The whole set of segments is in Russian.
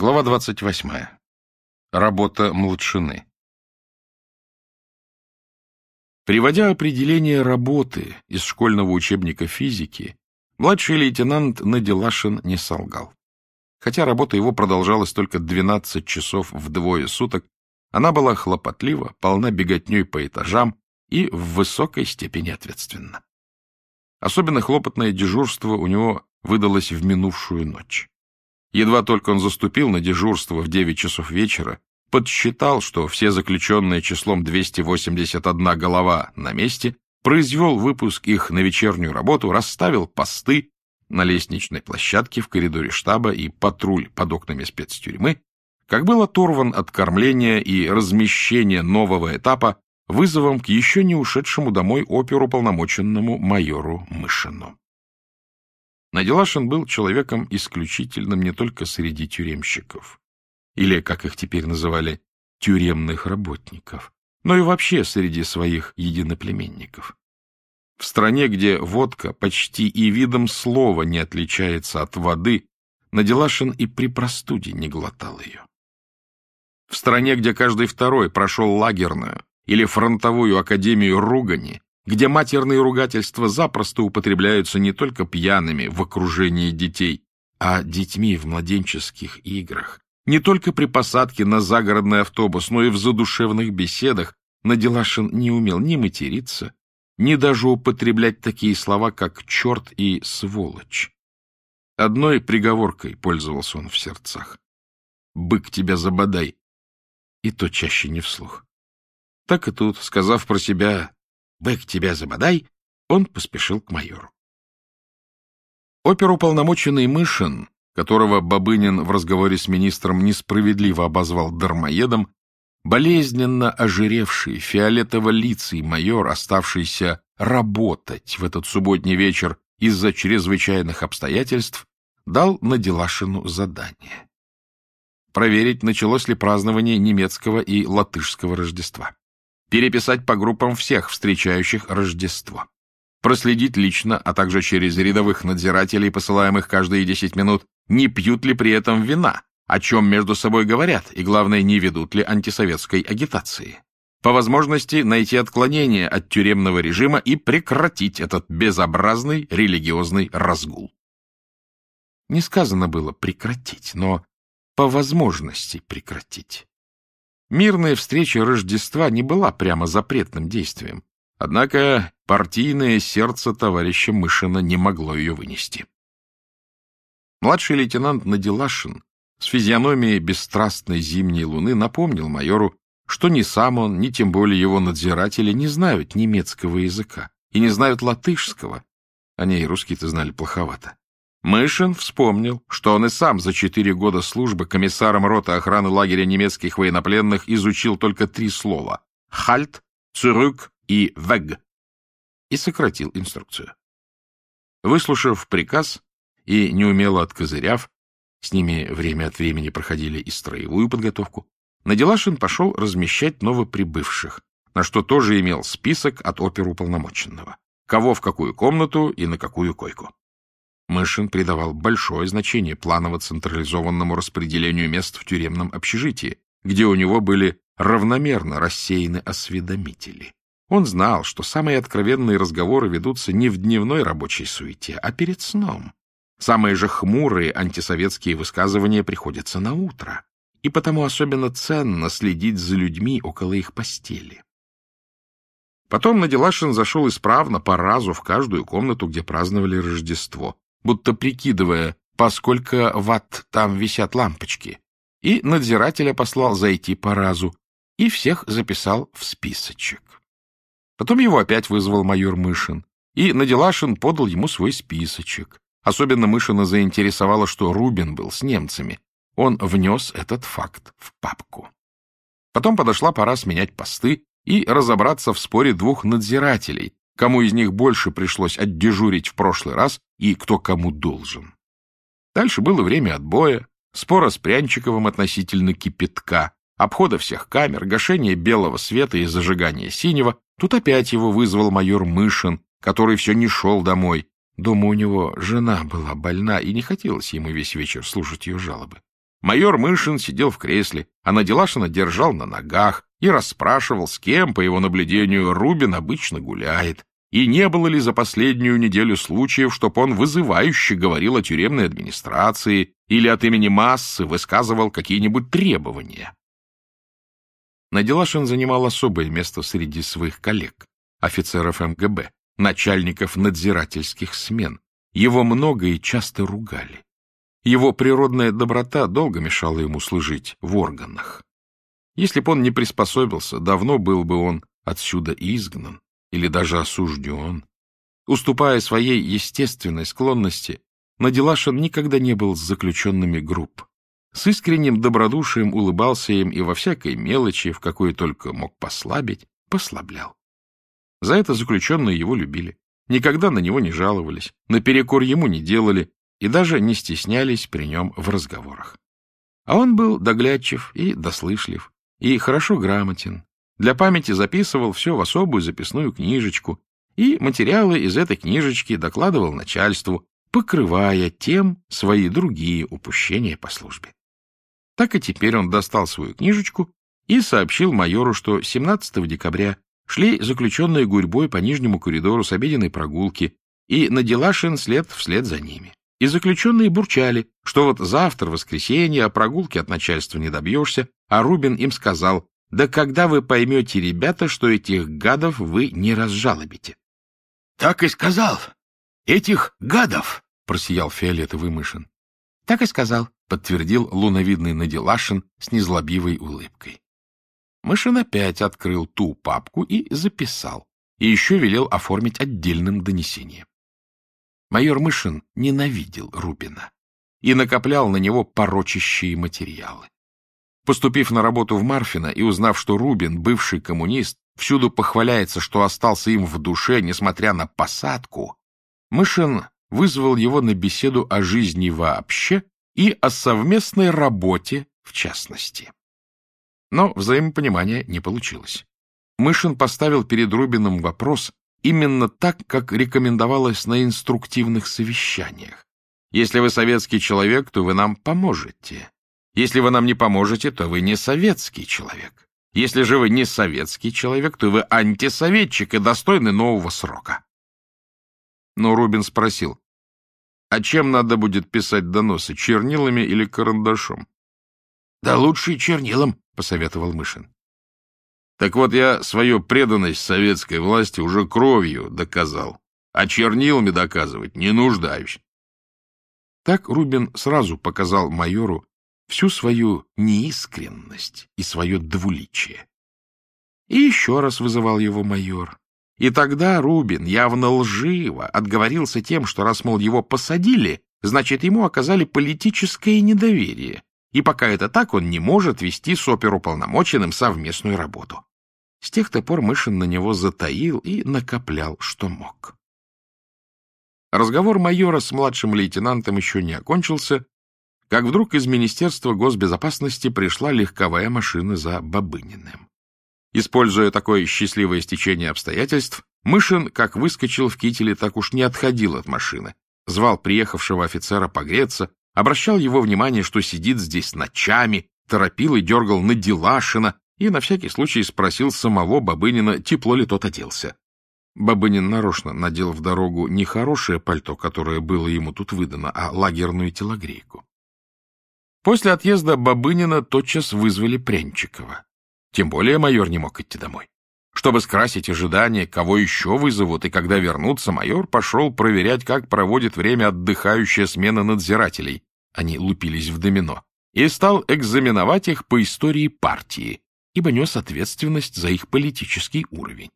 Глава 28. Работа младшины. Приводя определение работы из школьного учебника физики, младший лейтенант Надилашин не солгал. Хотя работа его продолжалась только 12 часов в двое суток, она была хлопотлива, полна беготней по этажам и в высокой степени ответственна. Особенно хлопотное дежурство у него выдалось в минувшую ночь. Едва только он заступил на дежурство в 9 часов вечера, подсчитал, что все заключенные числом 281 голова на месте, произвел выпуск их на вечернюю работу, расставил посты на лестничной площадке в коридоре штаба и патруль под окнами спецтюрьмы, как был оторван от кормления и размещения нового этапа вызовом к еще не ушедшему домой оперу полномоченному майору Мышину. Надилашин был человеком исключительным не только среди тюремщиков, или, как их теперь называли, тюремных работников, но и вообще среди своих единоплеменников. В стране, где водка почти и видом слова не отличается от воды, Надилашин и при простуде не глотал ее. В стране, где каждый второй прошел лагерную или фронтовую академию ругани, где матерные ругательства запросто употребляются не только пьяными в окружении детей, а детьми в младенческих играх, не только при посадке на загородный автобус, но и в задушевных беседах, Наделашин не умел ни материться, ни даже употреблять такие слова, как «черт» и «сволочь». Одной приговоркой пользовался он в сердцах. «Бык тебя забодай!» И то чаще не вслух. Так и тут, сказав про себя Бэк тебя забодай, он поспешил к майору. Оперуполномоченный Мышин, которого Бабынин в разговоре с министром несправедливо обозвал дармоедом, болезненно ожиревший фиолетово-лицый майор, оставшийся работать в этот субботний вечер из-за чрезвычайных обстоятельств, дал Наделашину задание. Проверить, началось ли празднование немецкого и латышского Рождества переписать по группам всех встречающих Рождество, проследить лично, а также через рядовых надзирателей, посылаемых каждые 10 минут, не пьют ли при этом вина, о чем между собой говорят, и, главное, не ведут ли антисоветской агитации. По возможности найти отклонение от тюремного режима и прекратить этот безобразный религиозный разгул. Не сказано было прекратить, но по возможности прекратить. Мирная встреча Рождества не была прямо запретным действием, однако партийное сердце товарища Мышина не могло ее вынести. Младший лейтенант Надилашин с физиономией бесстрастной зимней луны напомнил майору, что ни сам он, ни тем более его надзиратели не знают немецкого языка и не знают латышского. Они и русский-то знали плоховато. Мышин вспомнил, что он и сам за четыре года службы комиссаром роты охраны лагеря немецких военнопленных изучил только три слова — «хальт», «цюрюк» и «вег» и сократил инструкцию. Выслушав приказ и неумело откозыряв, с ними время от времени проходили и строевую подготовку, Наделашин пошел размещать новоприбывших, на что тоже имел список от оперуполномоченного, кого в какую комнату и на какую койку. Мышин придавал большое значение планово-централизованному распределению мест в тюремном общежитии, где у него были равномерно рассеяны осведомители. Он знал, что самые откровенные разговоры ведутся не в дневной рабочей суете, а перед сном. Самые же хмурые антисоветские высказывания приходятся на утро, и потому особенно ценно следить за людьми около их постели. Потом Наделашин зашел исправно по разу в каждую комнату, где праздновали Рождество, будто прикидывая, поскольку ватт там висят лампочки, и надзирателя послал зайти по разу, и всех записал в списочек. Потом его опять вызвал майор Мышин, и Наделашин подал ему свой списочек. Особенно Мышина заинтересовало, что Рубин был с немцами. Он внес этот факт в папку. Потом подошла пора сменять посты и разобраться в споре двух надзирателей, кому из них больше пришлось отдежурить в прошлый раз и кто кому должен. Дальше было время отбоя, спора с Прянчиковым относительно кипятка, обхода всех камер, гашения белого света и зажигания синего. Тут опять его вызвал майор Мышин, который все не шел домой. Дома у него жена была больна, и не хотелось ему весь вечер слушать ее жалобы. Майор Мышин сидел в кресле, а Наделашина держал на ногах и расспрашивал, с кем, по его наблюдению, Рубин обычно гуляет, и не было ли за последнюю неделю случаев, чтоб он вызывающе говорил о тюремной администрации или от имени массы высказывал какие-нибудь требования. Наделашин занимал особое место среди своих коллег, офицеров МГБ, начальников надзирательских смен. Его много и часто ругали. Его природная доброта долго мешала ему служить в органах. Если б он не приспособился, давно был бы он отсюда изгнан или даже осужден. Уступая своей естественной склонности, Наделашин никогда не был с заключенными групп. С искренним добродушием улыбался им и во всякой мелочи, в какой только мог послабить, послаблял. За это заключенные его любили, никогда на него не жаловались, наперекор ему не делали и даже не стеснялись при нем в разговорах. А он был доглядчив и дослышлив, и хорошо грамотен, для памяти записывал все в особую записную книжечку и материалы из этой книжечки докладывал начальству, покрывая тем свои другие упущения по службе. Так и теперь он достал свою книжечку и сообщил майору, что 17 декабря шли заключенные гурьбой по нижнему коридору с обеденной прогулки, и Наделашин след вслед за ними. И заключенные бурчали, что вот завтра, воскресенье, о прогулке от начальства не добьешься, а Рубин им сказал, да когда вы поймете, ребята, что этих гадов вы не разжалобите? — Так и сказал. Этих гадов! — просиял фиолетовый мышин. — Так и сказал, — подтвердил луновидный Наделашин с незлобивой улыбкой. Мышин опять открыл ту папку и записал, и еще велел оформить отдельным донесением. Майор Мышин ненавидел Рубина и накоплял на него порочащие материалы. Поступив на работу в Марфино и узнав, что Рубин, бывший коммунист, всюду похваляется, что остался им в душе, несмотря на посадку, Мышин вызвал его на беседу о жизни вообще и о совместной работе в частности. Но взаимопонимания не получилось. Мышин поставил перед Рубином вопрос именно так, как рекомендовалось на инструктивных совещаниях. Если вы советский человек, то вы нам поможете. Если вы нам не поможете, то вы не советский человек. Если же вы не советский человек, то вы антисоветчик и достойны нового срока. Но Рубин спросил, а чем надо будет писать доносы, чернилами или карандашом? — Да лучше чернилом, — посоветовал Мышин. — Так вот я свою преданность советской власти уже кровью доказал, а чернилами доказывать не нуждаюсь. Так Рубин сразу показал майору, всю свою неискренность и свое двуличие. И еще раз вызывал его майор. И тогда Рубин явно лживо отговорился тем, что раз, мол, его посадили, значит, ему оказали политическое недоверие, и пока это так, он не может вести с оперуполномоченным совместную работу. С тех-то пор Мышин на него затаил и накоплял, что мог. Разговор майора с младшим лейтенантом еще не окончился, как вдруг из Министерства госбезопасности пришла легковая машина за Бабыниным. Используя такое счастливое стечение обстоятельств, Мышин, как выскочил в кителе, так уж не отходил от машины, звал приехавшего офицера погреться, обращал его внимание, что сидит здесь ночами, торопил и дергал на Делашина и на всякий случай спросил самого Бабынина, тепло ли тот оделся. Бабынин нарочно надел в дорогу не хорошее пальто, которое было ему тут выдано, а лагерную телогрейку. После отъезда Бабынина тотчас вызвали Прянчикова. Тем более майор не мог идти домой. Чтобы скрасить ожидания, кого еще вызовут, и когда вернутся, майор пошел проверять, как проводит время отдыхающая смена надзирателей. Они лупились в домино. И стал экзаменовать их по истории партии, ибо нес ответственность за их политический уровень.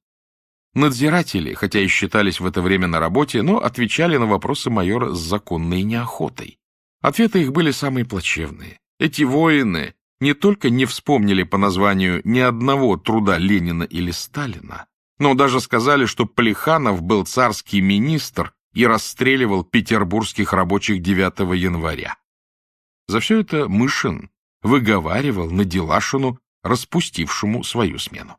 Надзиратели, хотя и считались в это время на работе, но отвечали на вопросы майора с законной неохотой. Ответы их были самые плачевные. Эти воины не только не вспомнили по названию ни одного труда Ленина или Сталина, но даже сказали, что Плеханов был царский министр и расстреливал петербургских рабочих 9 января. За все это Мышин выговаривал на Делашину, распустившему свою смену.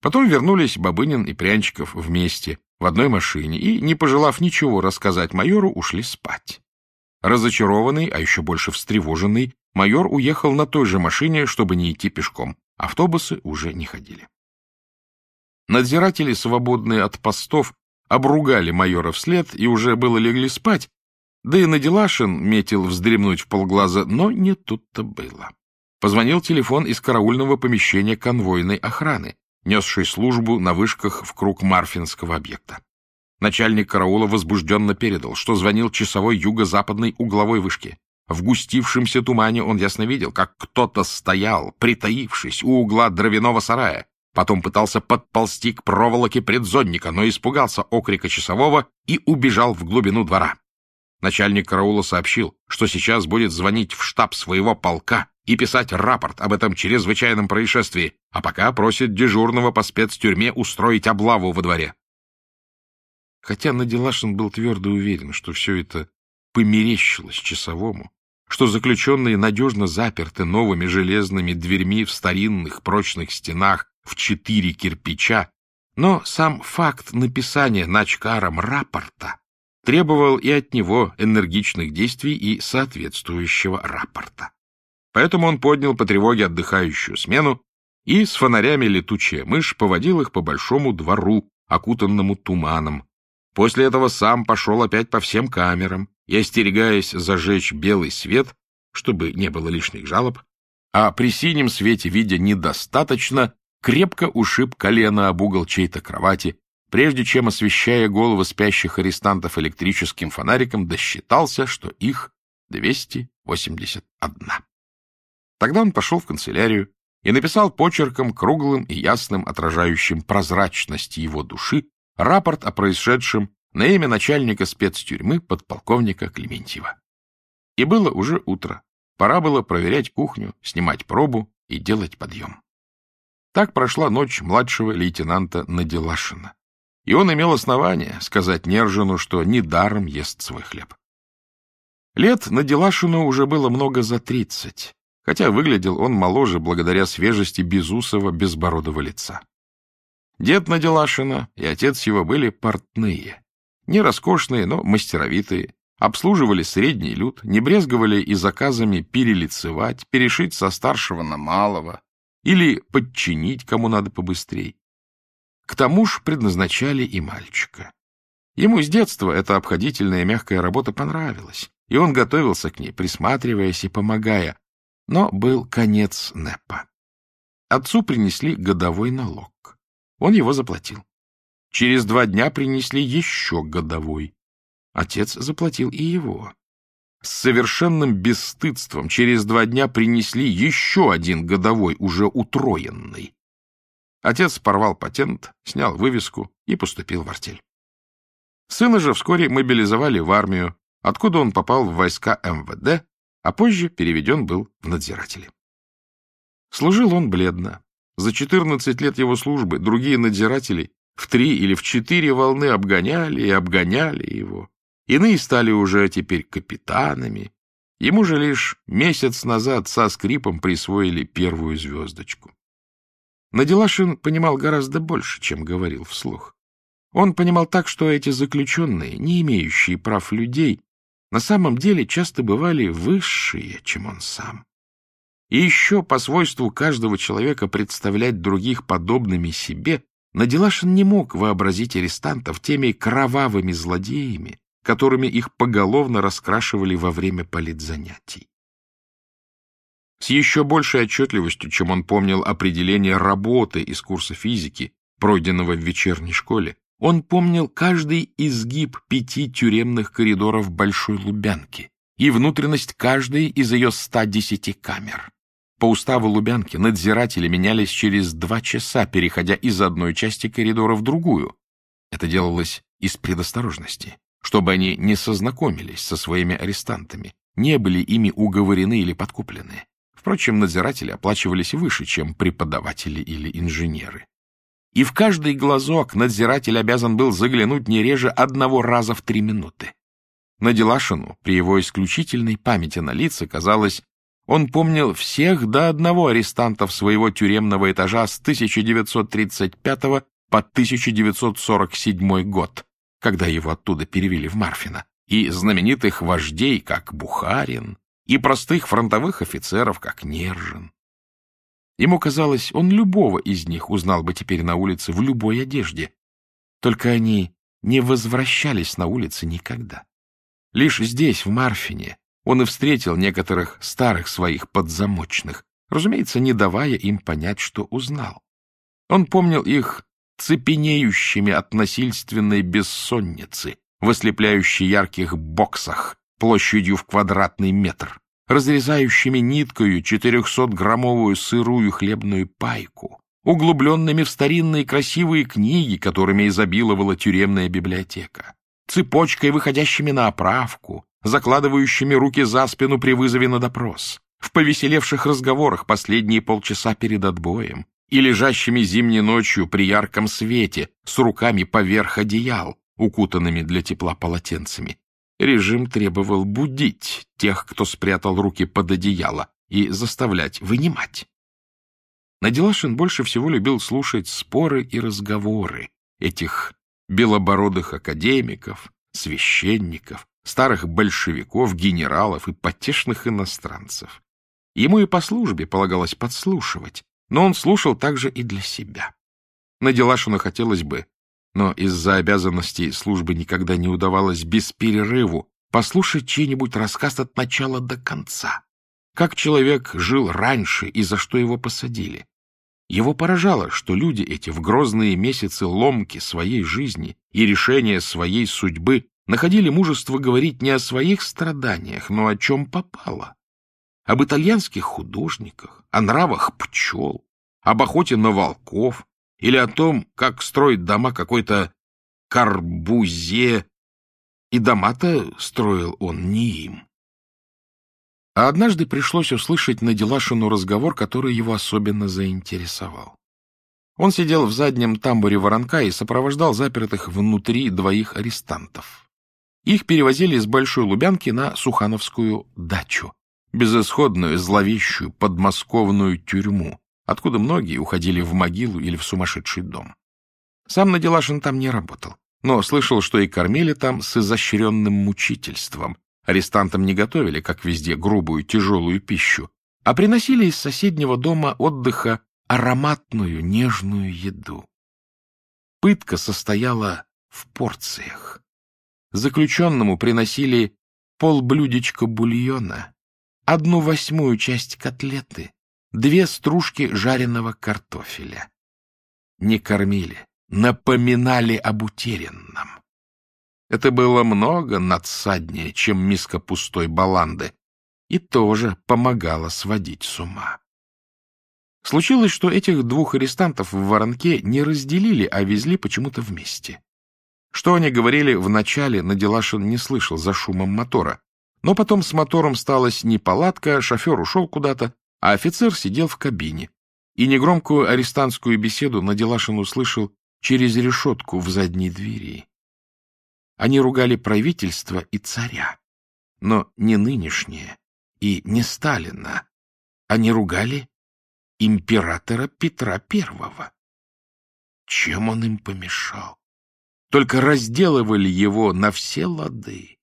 Потом вернулись Бабынин и Прянчиков вместе, в одной машине, и, не пожелав ничего рассказать майору, ушли спать. Разочарованный, а еще больше встревоженный, майор уехал на той же машине, чтобы не идти пешком. Автобусы уже не ходили. Надзиратели, свободные от постов, обругали майора вслед и уже было легли спать, да и Надилашин метил вздремнуть в полглаза, но не тут-то было. Позвонил телефон из караульного помещения конвойной охраны, несшей службу на вышках в круг Марфинского объекта. Начальник караула возбужденно передал, что звонил часовой юго-западной угловой вышки. В густившемся тумане он ясно видел, как кто-то стоял, притаившись у угла дровяного сарая, потом пытался подползти к проволоке предзонника, но испугался окрика часового и убежал в глубину двора. Начальник караула сообщил, что сейчас будет звонить в штаб своего полка и писать рапорт об этом чрезвычайном происшествии, а пока просит дежурного по спецтюрьме устроить облаву во дворе. Хотя Надилашин был твердо уверен, что все это померещилось часовому, что заключенные надежно заперты новыми железными дверьми в старинных прочных стенах в четыре кирпича, но сам факт написания начкаром рапорта требовал и от него энергичных действий и соответствующего рапорта. Поэтому он поднял по тревоге отдыхающую смену и с фонарями летучая мышь поводил их по большому двору, окутанному туманом. После этого сам пошел опять по всем камерам и, остерегаясь зажечь белый свет, чтобы не было лишних жалоб, а при синем свете, видя недостаточно, крепко ушиб колено об угол чьей-то кровати, прежде чем, освещая головы спящих арестантов электрическим фонариком, досчитался, что их 281. Тогда он пошел в канцелярию и написал почерком круглым и ясным, отражающим прозрачность его души, рапорт о происшедшем на имя начальника спецтюрьмы подполковника Клементьева. И было уже утро. Пора было проверять кухню, снимать пробу и делать подъем. Так прошла ночь младшего лейтенанта Наделашина. И он имел основание сказать Нержину, что недаром ест свой хлеб. Лет Наделашину уже было много за тридцать, хотя выглядел он моложе благодаря свежести безусого безбородого лица. Дед Наделашина и отец его были портные, не роскошные, но мастеровитые, обслуживали средний люд, не брезговали и заказами перелицевать, перешить со старшего на малого или подчинить кому надо побыстрей. К тому ж предназначали и мальчика. Ему с детства эта обходительная мягкая работа понравилась, и он готовился к ней, присматриваясь и помогая, но был конец НЭПа. Отцу принесли годовой налог. Он его заплатил. Через два дня принесли еще годовой. Отец заплатил и его. С совершенным бесстыдством через два дня принесли еще один годовой, уже утроенный. Отец порвал патент, снял вывеску и поступил в артель. Сына же вскоре мобилизовали в армию, откуда он попал в войска МВД, а позже переведен был в надзиратели. Служил он бледно. За 14 лет его службы другие надзиратели в три или в четыре волны обгоняли и обгоняли его. Иные стали уже теперь капитанами. Ему же лишь месяц назад со скрипом присвоили первую звездочку. Наделашин понимал гораздо больше, чем говорил вслух. Он понимал так, что эти заключенные, не имеющие прав людей, на самом деле часто бывали высшие, чем он сам. И еще по свойству каждого человека представлять других подобными себе, Наделашин не мог вообразить арестантов теми кровавыми злодеями, которыми их поголовно раскрашивали во время политзанятий. С еще большей отчетливостью, чем он помнил определение работы из курса физики, пройденного в вечерней школе, он помнил каждый изгиб пяти тюремных коридоров Большой Лубянки и внутренность каждой из ее 110 камер. По уставу Лубянки надзиратели менялись через два часа, переходя из одной части коридора в другую. Это делалось из предосторожности, чтобы они не сознакомились со своими арестантами, не были ими уговорены или подкуплены. Впрочем, надзиратели оплачивались выше, чем преподаватели или инженеры и в каждый глазок надзиратель обязан был заглянуть не реже одного раза в три минуты. На Делашину, при его исключительной памяти на лица, казалось, он помнил всех до одного арестантов своего тюремного этажа с 1935 по 1947 год, когда его оттуда перевели в Марфино, и знаменитых вождей, как Бухарин, и простых фронтовых офицеров, как Нержин. Ему казалось, он любого из них узнал бы теперь на улице в любой одежде, только они не возвращались на улице никогда. Лишь здесь, в Марфине, он и встретил некоторых старых своих подзамочных, разумеется, не давая им понять, что узнал. Он помнил их цепенеющими от насильственной бессонницы, в ослепляющей ярких боксах, площадью в квадратный метр, разрезающими ниткою четырехсотграммовую сырую хлебную пайку, углубленными в старинные красивые книги, которыми изобиловала тюремная библиотека, цепочкой, выходящими на оправку, закладывающими руки за спину при вызове на допрос, в повеселевших разговорах последние полчаса перед отбоем и лежащими зимней ночью при ярком свете с руками поверх одеял, укутанными для тепла полотенцами. Режим требовал будить тех, кто спрятал руки под одеяло, и заставлять вынимать. Наделашин больше всего любил слушать споры и разговоры этих белобородых академиков, священников, старых большевиков, генералов и потешных иностранцев. Ему и по службе полагалось подслушивать, но он слушал также и для себя. Наделашину хотелось бы, но из-за обязанностей службы никогда не удавалось без перерыву послушать чей-нибудь рассказ от начала до конца. Как человек жил раньше и за что его посадили. Его поражало, что люди эти в грозные месяцы ломки своей жизни и решения своей судьбы находили мужество говорить не о своих страданиях, но о чем попало. Об итальянских художниках, о нравах пчел, об охоте на волков или о том, как строить дома какой-то Карбузе. И дома-то строил он не им. А однажды пришлось услышать на Делашину разговор, который его особенно заинтересовал. Он сидел в заднем тамбуре воронка и сопровождал запертых внутри двоих арестантов. Их перевозили из Большой Лубянки на Сухановскую дачу, безысходную, зловещую, подмосковную тюрьму, откуда многие уходили в могилу или в сумасшедший дом. Сам Наделашин там не работал, но слышал, что и кормили там с изощренным мучительством. Арестантам не готовили, как везде, грубую, тяжелую пищу, а приносили из соседнего дома отдыха ароматную, нежную еду. Пытка состояла в порциях. Заключенному приносили полблюдечка бульона, одну восьмую часть котлеты, две стружки жареного картофеля. Не кормили, напоминали об утерянном. Это было много надсаднее, чем миска пустой баланды, и тоже помогало сводить с ума. Случилось, что этих двух арестантов в воронке не разделили, а везли почему-то вместе. Что они говорили в начале, Наделашин не слышал за шумом мотора. Но потом с мотором сталась неполадка, шофер ушел куда-то, а офицер сидел в кабине. И негромкую арестантскую беседу Наделашин услышал через решетку в задней двери. Они ругали правительство и царя, но не нынешнее и не Сталина. Они ругали императора Петра Первого. Чем он им помешал? только разделывали его на все лады.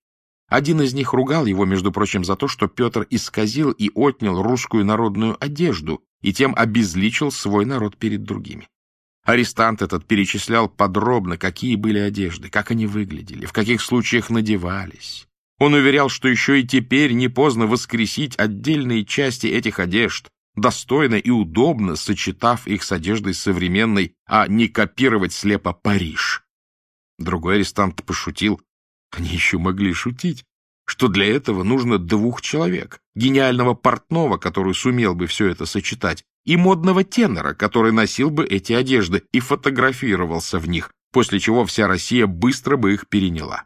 Один из них ругал его, между прочим, за то, что Петр исказил и отнял русскую народную одежду и тем обезличил свой народ перед другими. Арестант этот перечислял подробно, какие были одежды, как они выглядели, в каких случаях надевались. Он уверял, что еще и теперь не поздно воскресить отдельные части этих одежд, достойно и удобно сочетав их с одеждой современной, а не копировать слепо Париж. Другой арестант пошутил. Они еще могли шутить, что для этого нужно двух человек. Гениального портного, который сумел бы все это сочетать, и модного тенора, который носил бы эти одежды и фотографировался в них, после чего вся Россия быстро бы их переняла.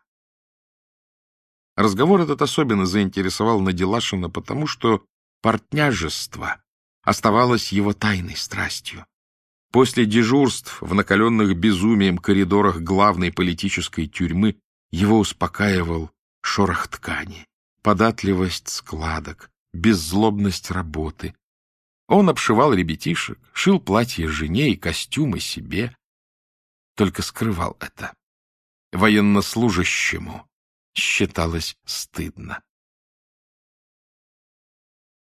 Разговор этот особенно заинтересовал Наделашина, потому что портняжество оставалось его тайной страстью. После дежурств в накаленных безумием коридорах главной политической тюрьмы его успокаивал шорох ткани, податливость складок, беззлобность работы. Он обшивал ребятишек, шил платья жене и костюмы себе, только скрывал это. Военнослужащему считалось стыдно.